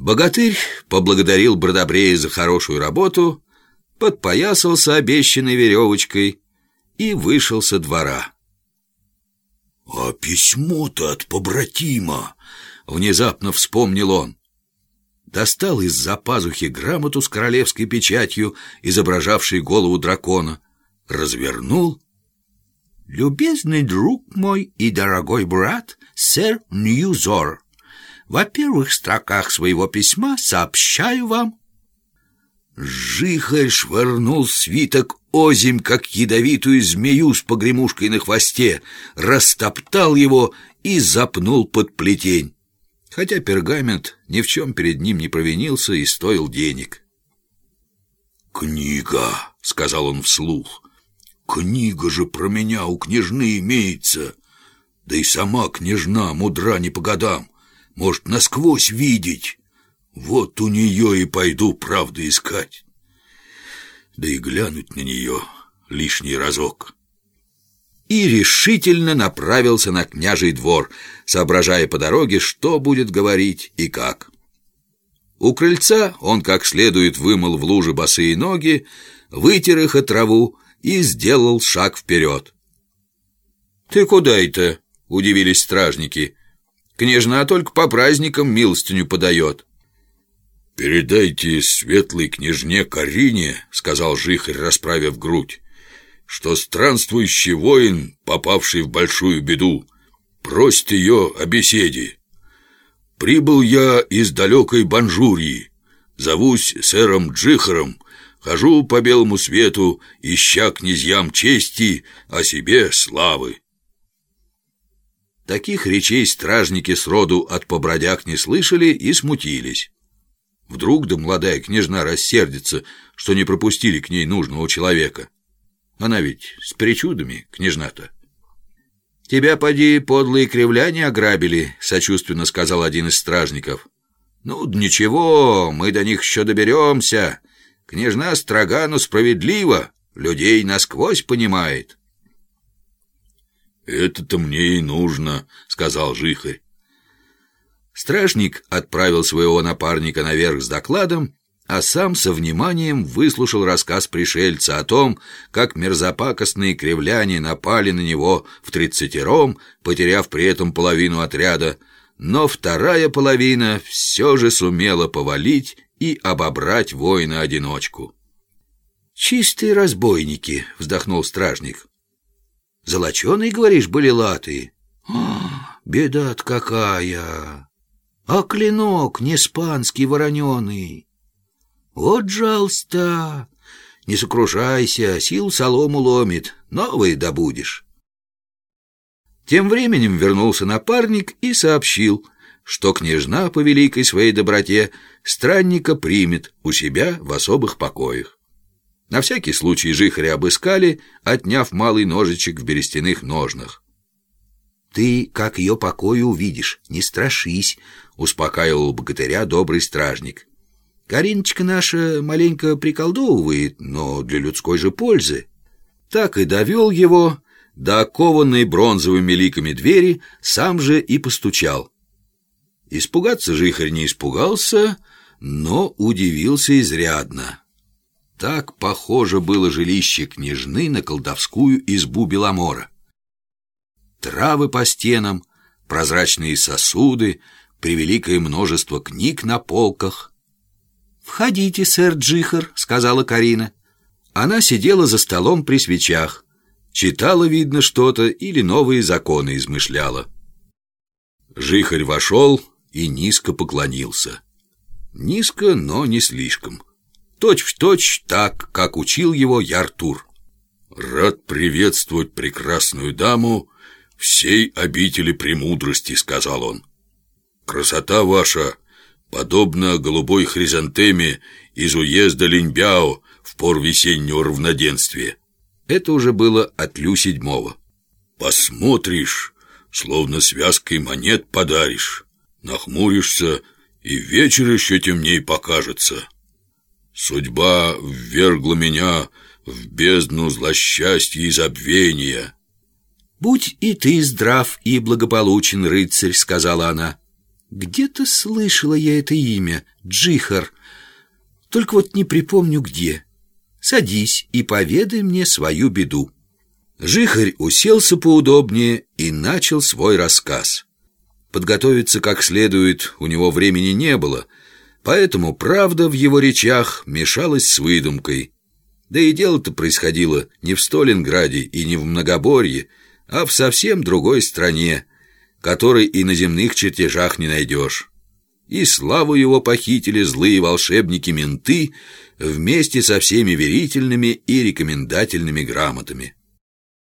Богатырь поблагодарил Бродобрея за хорошую работу, подпоясался обещанной веревочкой и вышел со двора. «А письмо-то от побратима!» — внезапно вспомнил он. Достал из-за пазухи грамоту с королевской печатью, изображавшей голову дракона, развернул. «Любезный друг мой и дорогой брат, сэр Ньюзор, во первых строках своего письма сообщаю вам...» Жихарь швырнул свиток озимь, как ядовитую змею с погремушкой на хвосте, растоптал его и запнул под плетень, хотя пергамент ни в чем перед ним не провинился и стоил денег. «Книга», — сказал он вслух, — «книга же про меня у княжны имеется, да и сама княжна мудра не по годам, может насквозь видеть». Вот у нее и пойду правду искать. Да и глянуть на нее лишний разок. И решительно направился на княжий двор, соображая по дороге, что будет говорить и как. У крыльца он как следует вымыл в луже босые ноги, вытер их от траву и сделал шаг вперед. «Ты куда это?» — удивились стражники. «Княжна только по праздникам милостыню подает». «Передайте светлой княжне Карине, — сказал Жихарь, расправив грудь, — что странствующий воин, попавший в большую беду, просит ее о беседе. Прибыл я из далекой Банжурии, зовусь сэром Джихаром, хожу по белому свету, ища князьям чести, а себе славы». Таких речей стражники сроду от побродяг не слышали и смутились. Вдруг да молодая княжна рассердится, что не пропустили к ней нужного человека. Она ведь с причудами, княжна-то. «Тебя, поди, подлые кривляне ограбили», — сочувственно сказал один из стражников. «Ну, ничего, мы до них еще доберемся. Княжна строга, но справедлива, людей насквозь понимает». «Это-то мне и нужно», — сказал Жихарь. Стражник отправил своего напарника наверх с докладом, а сам со вниманием выслушал рассказ пришельца о том, как мерзопакостные кривляне напали на него в тридцатером, потеряв при этом половину отряда, но вторая половина все же сумела повалить и обобрать воина-одиночку. «Чистые разбойники», — вздохнул стражник. «Золоченые, говоришь, были латы? беда-то какая!» а клинок не спанский вороненый. Вот жалость-то! Не сокрушайся, сил солому ломит, новый добудешь. Тем временем вернулся напарник и сообщил, что княжна по великой своей доброте странника примет у себя в особых покоях. На всякий случай жихаря обыскали, отняв малый ножичек в берестяных ножнах. «Ты, как ее покою увидишь, не страшись», — успокаивал богатыря добрый стражник. «Кариночка наша маленько приколдовывает, но для людской же пользы». Так и довел его до окованной бронзовыми ликами двери, сам же и постучал. Испугаться жихарь не испугался, но удивился изрядно. Так похоже было жилище княжны на колдовскую избу Беломора травы по стенам, прозрачные сосуды, превеликое множество книг на полках. «Входите, сэр Джихар», — сказала Карина. Она сидела за столом при свечах, читала, видно, что-то или новые законы измышляла. Жихарь вошел и низко поклонился. Низко, но не слишком. Точь-в-точь так, как учил его Яртур. «Рад приветствовать прекрасную даму всей обители премудрости», — сказал он. «Красота ваша подобна голубой хризантеме из уезда Линьбяо в пор весеннего равноденствия». Это уже было от Лю седьмого. «Посмотришь, словно связкой монет подаришь, нахмуришься, и вечер еще темней покажется. Судьба ввергла меня в бездну злосчастья и забвения». «Будь и ты здрав и благополучен, рыцарь», — сказала она. Где-то слышала я это имя, Джихар, только вот не припомню где. Садись и поведай мне свою беду. Жихарь уселся поудобнее и начал свой рассказ. Подготовиться как следует у него времени не было, поэтому правда в его речах мешалась с выдумкой. Да и дело-то происходило не в Сталинграде и не в Многоборье, а в совсем другой стране, которой и на земных чертежах не найдешь. И славу его похитили злые волшебники-менты вместе со всеми верительными и рекомендательными грамотами.